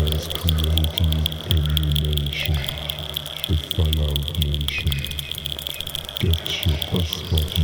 has created a new nation, the Fallout Nation. Get your passport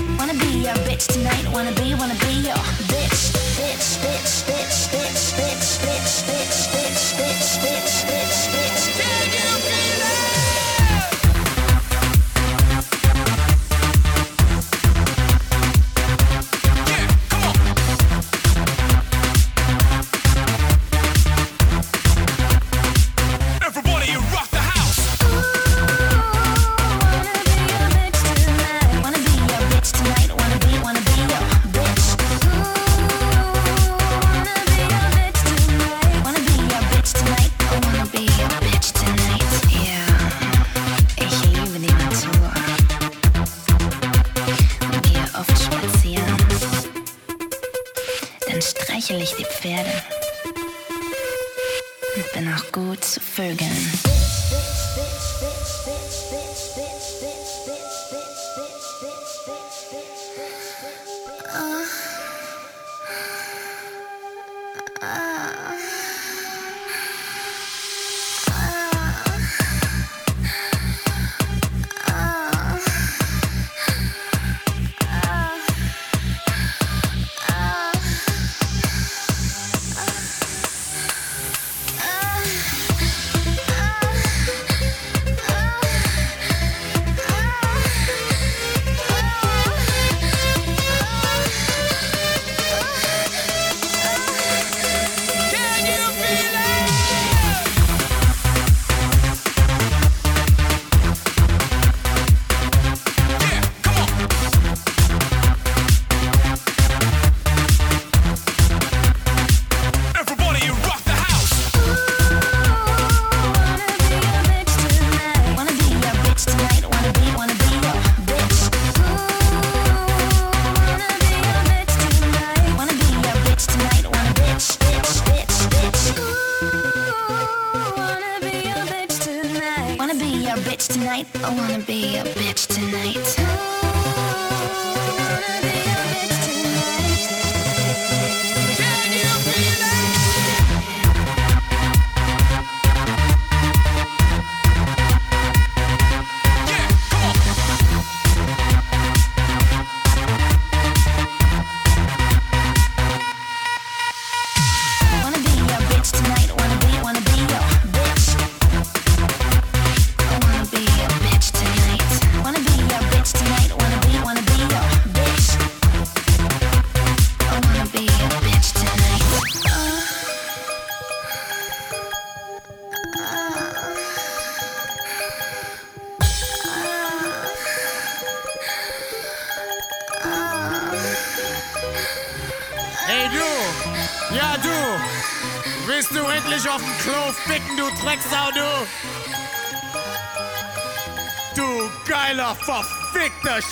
Wanna be a bitch tonight, wanna be, wanna be your bitch, bitch, bitch, bitch, bitch, bitch, bitch, bitch, bitch, bitch, bitch, bitch, bitch.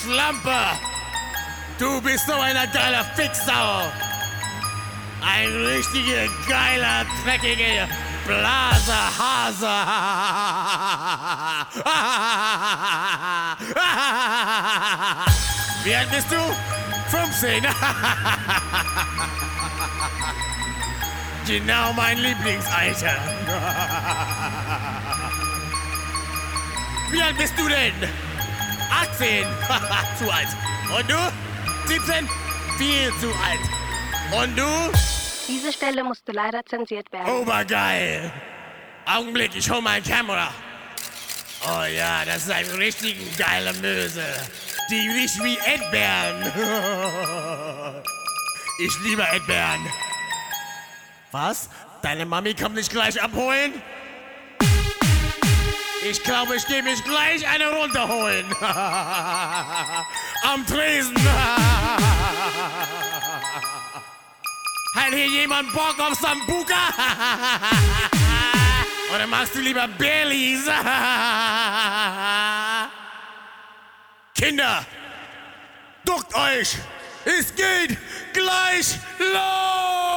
Schlampe! Du bist so einer geiler Fixsau! Ein richtiger geiler, dreckiger Blasehase! Wie alt bist du? 15! genau mein Lieblingsalter! Wie alt bist du denn? 10. zu alt. Und du? 17. Viel zu alt. Und du? Diese Stelle musste leider zensiert werden. Obergeil. Augenblick, ich hol mein Camera. Oh ja, das ist ein richtig geiler Möse. Die riecht wie Edbeeren. ich liebe Edbeeren. Was? Deine Mami kommt nicht gleich abholen? Ich glaube, ich gehe mich gleich eine runterholen. Am Tresen. Hat hier jemand Bock auf Sambuka? Oder machst du lieber Bellies? Kinder, duckt euch! Es geht gleich los!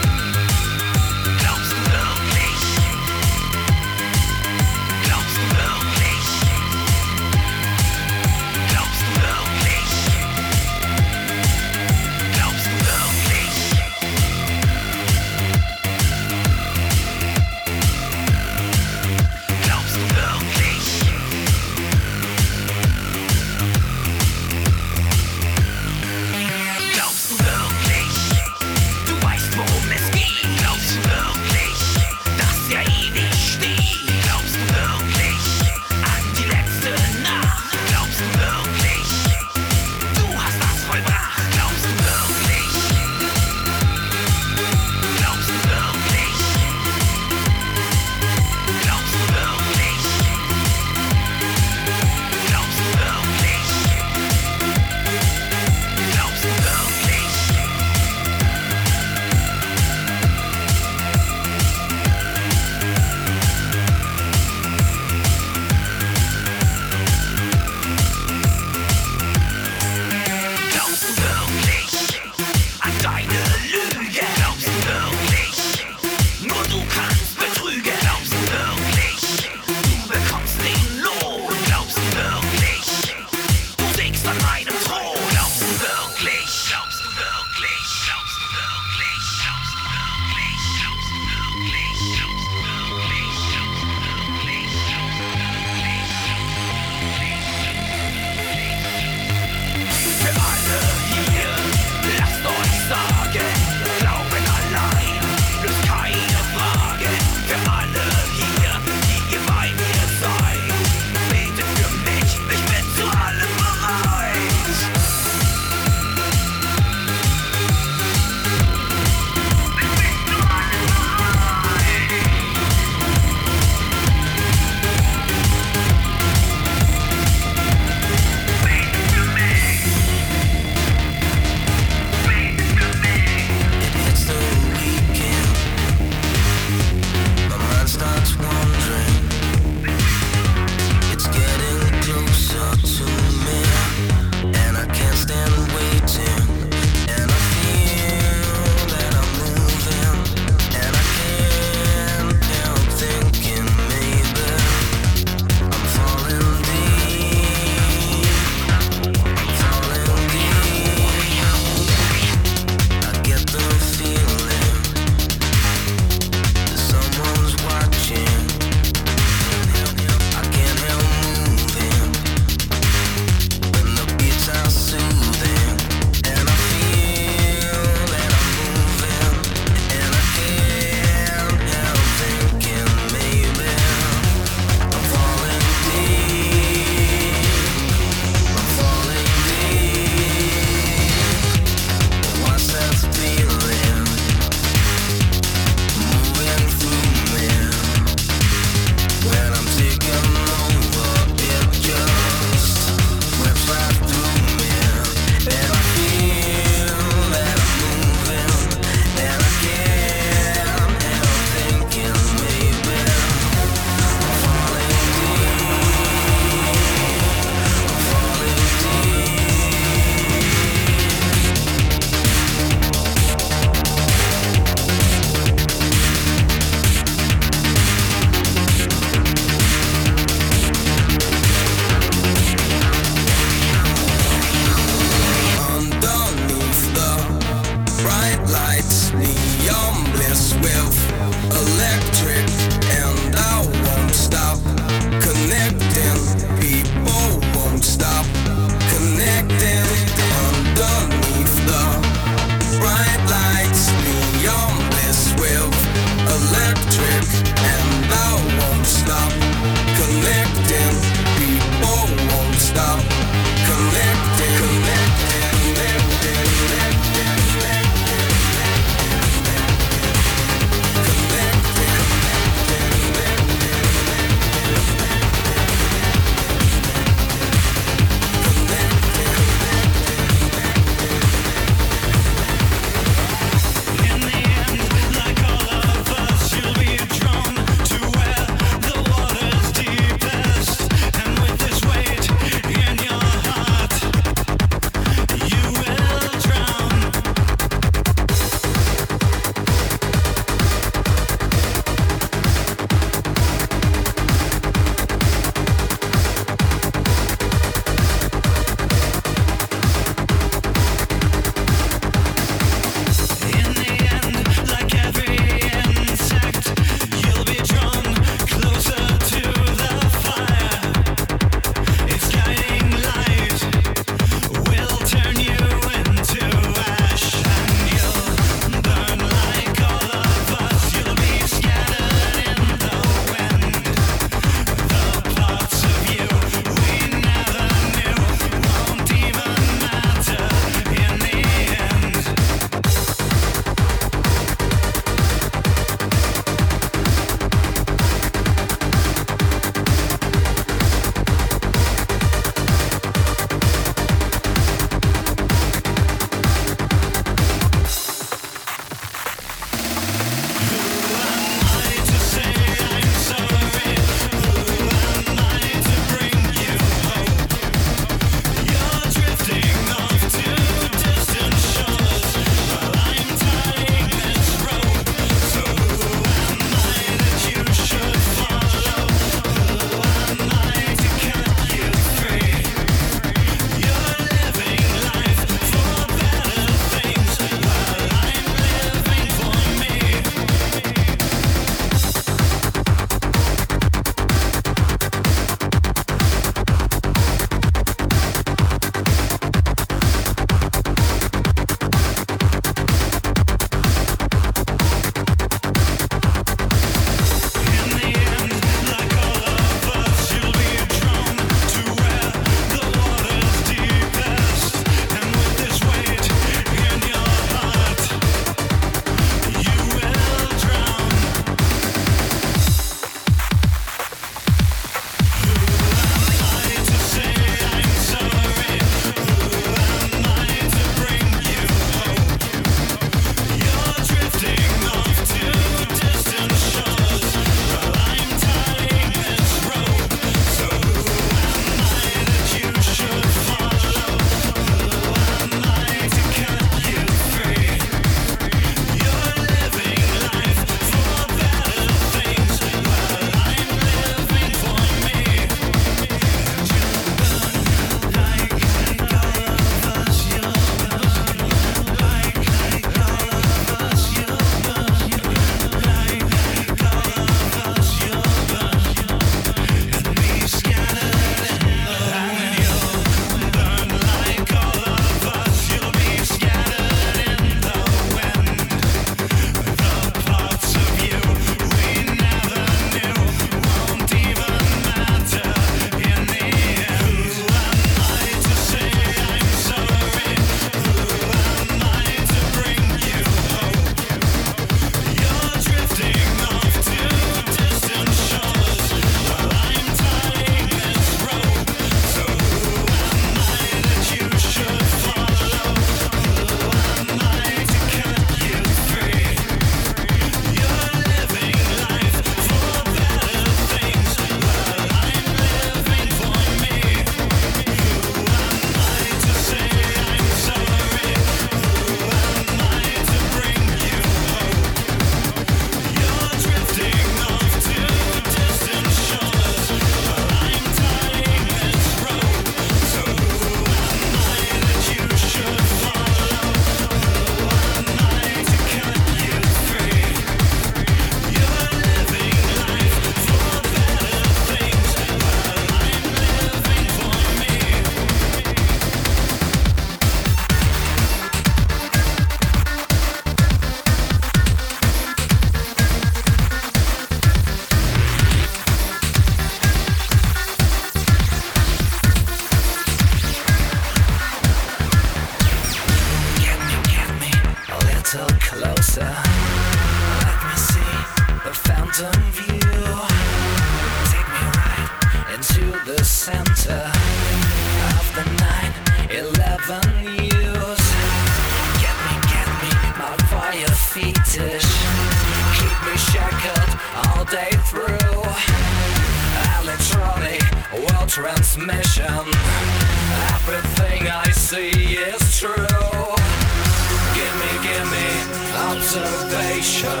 sensation.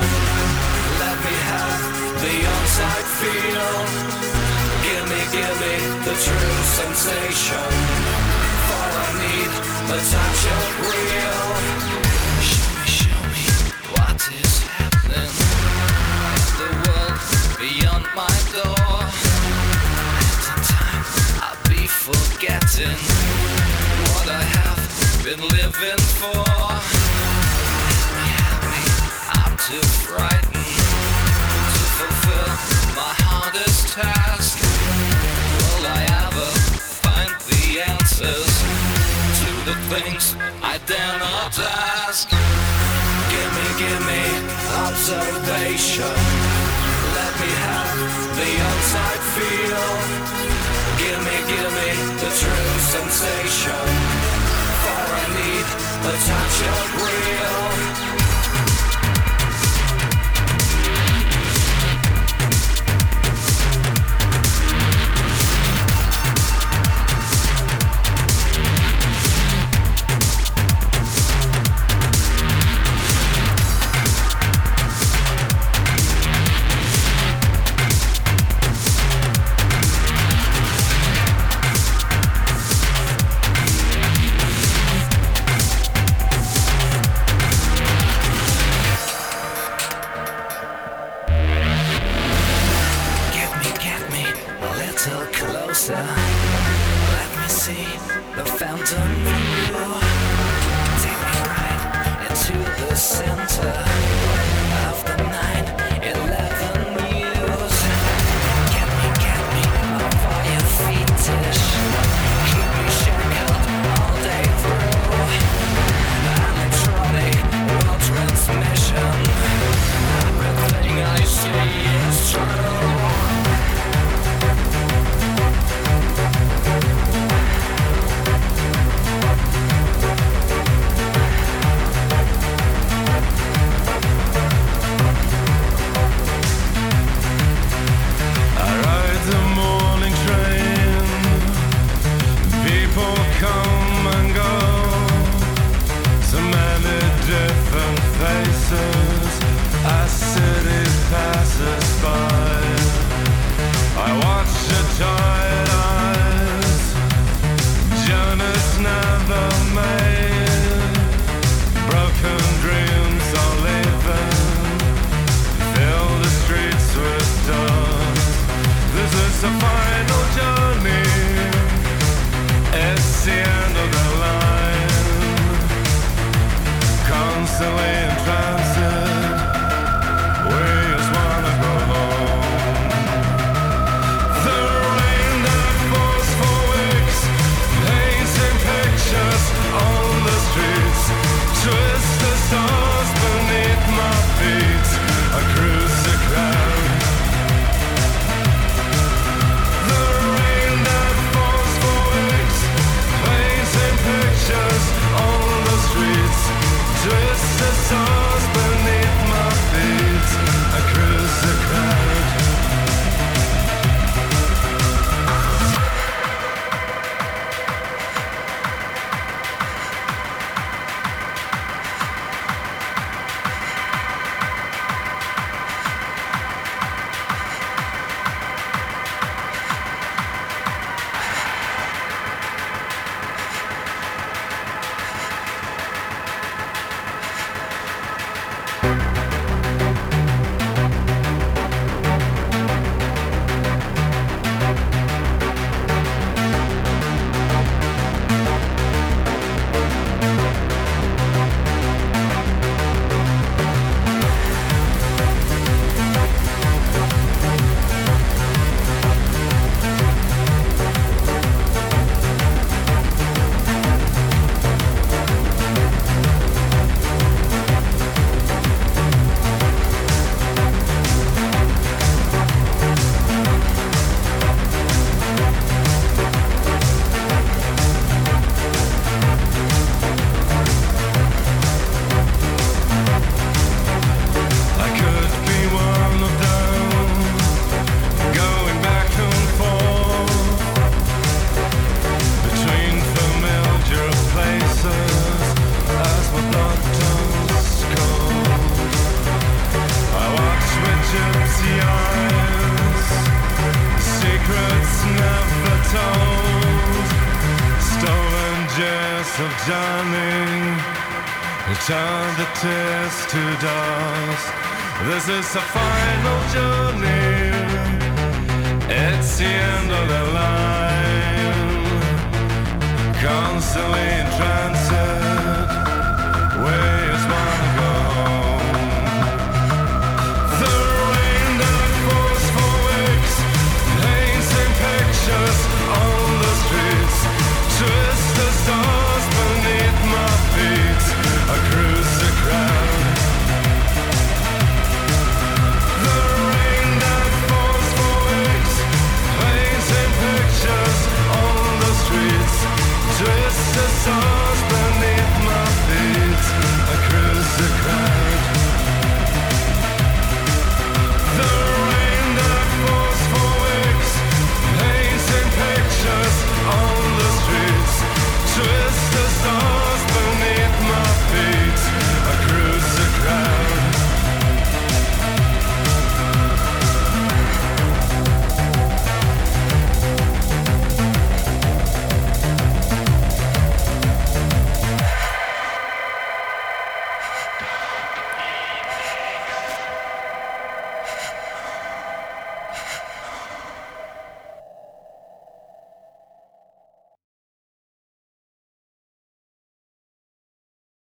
Let me have the onside feel. Give me, give me the true sensation. For I need the touch of real. Show me, show me what is happening. The world beyond my door. At the time I'll be forgetting what I have been living for to brighten, to fulfill my hardest task. Will I ever find the answers to the things I dare not ask? Gimme, gimme observation. Let me have the outside feel. Gimme, gimme the true sensation. For I need the touch of real.